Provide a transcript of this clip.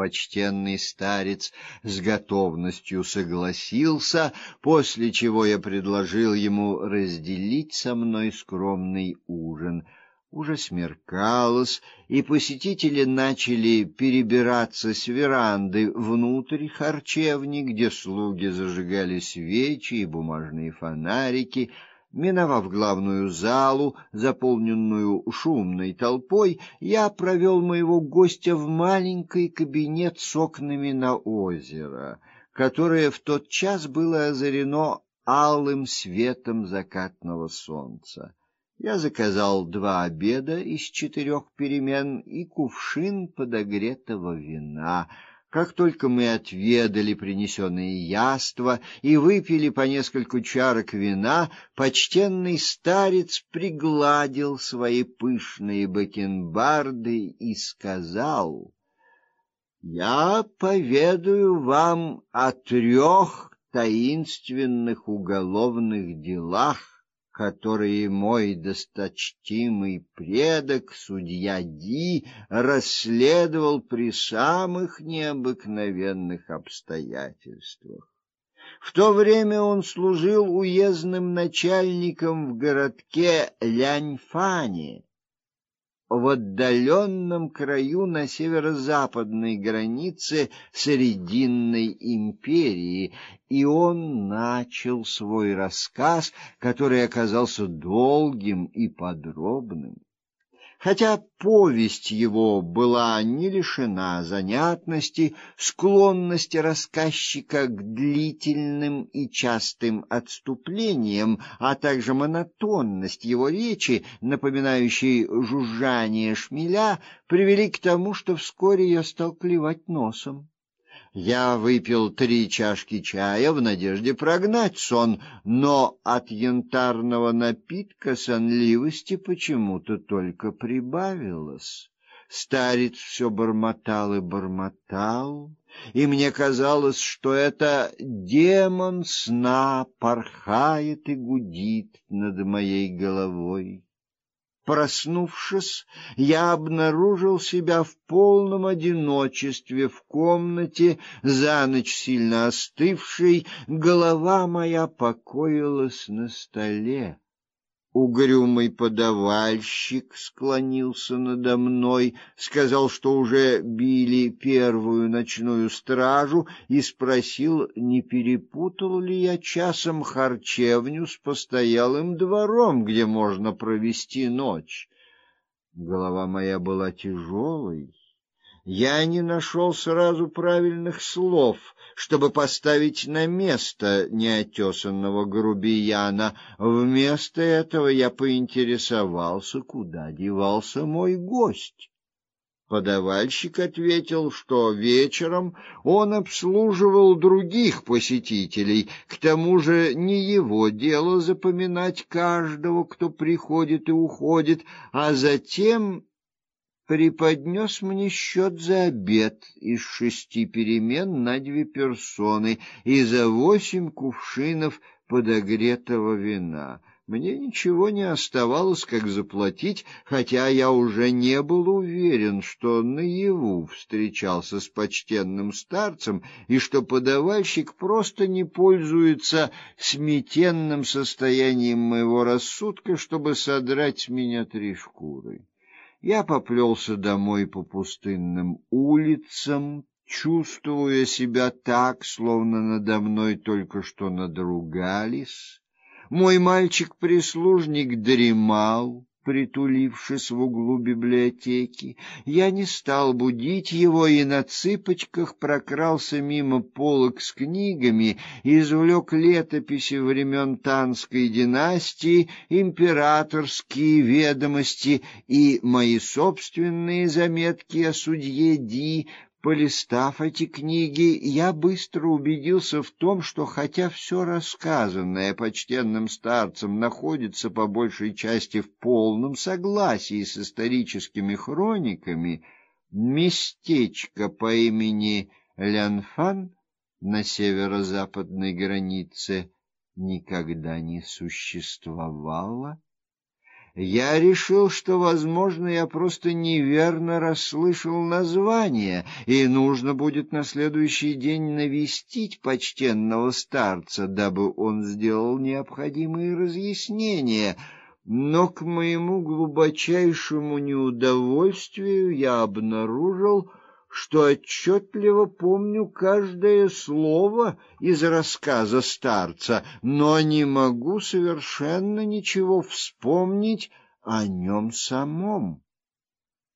Почтенный старец с готовностью согласился, после чего я предложил ему разделить со мной скромный ужин. Уже смеркалось, и посетители начали перебираться с веранды внутрь харчевни, где слуги зажигали свечи и бумажные фонарики, Миновав главную залу, заполненную шумной толпой, я провел моего гостя в маленький кабинет с окнами на озеро, которое в тот час было озарено алым светом закатного солнца. Я заказал два обеда из четырех перемен и кувшин подогретого вина — как только мы отведали принесенные яства и выпили по несколько чарок вина, почтенный старец пригладил свои пышные бакенбарды и сказал: "Я поведаю вам о трех таинственных уголовных делах, которые мой досточтимый предок, судья Ди, расследовал при самых необыкновенных обстоятельствах. В то время он служил уездным начальником в городке Ляньфане, в отдаленном краю на северо-западной границе Срединной империи, и он начал свой рассказ, который оказался долгим и подробным. Хотя повесть его была не лишена занятности, склонности рассказчика к длительным и частым отступлениям, а также монотонность его речи, напоминающей жужжание шмеля, привели к тому, что вскоре я стал клевать носом. Я выпил три чашки чая в надежде прогнать сон, но от янтарного напитка сонливости почему-то только прибавилось. Старец все бормотал и бормотал, и мне казалось, что это демон сна порхает и гудит над моей головой. Проснувшись, я обнаружил себя в полном одиночестве в комнате, за ночь сильно остывшей, голова моя покоилась на столе. Угрюмый подавальщик склонился надо мной, сказал, что уже били первую ночную стражу и спросил, не перепутал ли я часом харчевню с постоялым двором, где можно провести ночь. Голова моя была тяжелой. Я не нашел сразу правильных слов, чтобы поставить на место неотесанного грубияна. Вместо этого я поинтересовался, куда девался мой гость. Подавальщик ответил, что вечером он обслуживал других посетителей, к тому же не его дело запоминать каждого, кто приходит и уходит, а затем преподнес мне счет за обед из шести перемен на две персоны и за восемь кувшинов подогретого вина. Мне ничего не оставалось, как заплатить, хотя я уже не был уверен, что наяву встречался с почтенным старцем и что подавальщик просто не пользуется смятенным состоянием моего рассудка, чтобы содрать с меня три шкуры. Я поплелся домой по пустынным улицам, чувствуя себя так, словно надо мной только что надругались. Мой мальчик-прислужник дремал, притулившись в углу библиотеки. Я не стал будить его и на цыпочках прокрался мимо полок с книгами, извлек летописи времен Танской династии, императорские ведомости и мои собственные заметки о судье Ди, Полистав эти книги, я быстро убедился в том, что хотя все рассказанное почтенным старцем находится по большей части в полном согласии с историческими хрониками, местечко по имени Лянфан на северо-западной границе никогда не существовало. Я решил, что, возможно, я просто неверно расслышал название, и нужно будет на следующий день навестить почтенного старца, дабы он сделал необходимые разъяснения. Но к моему глубочайшему неудовольствию я обнаружил, что отчетливо помню каждое слово из рассказа старца, но не могу совершенно ничего вспомнить о нем самом.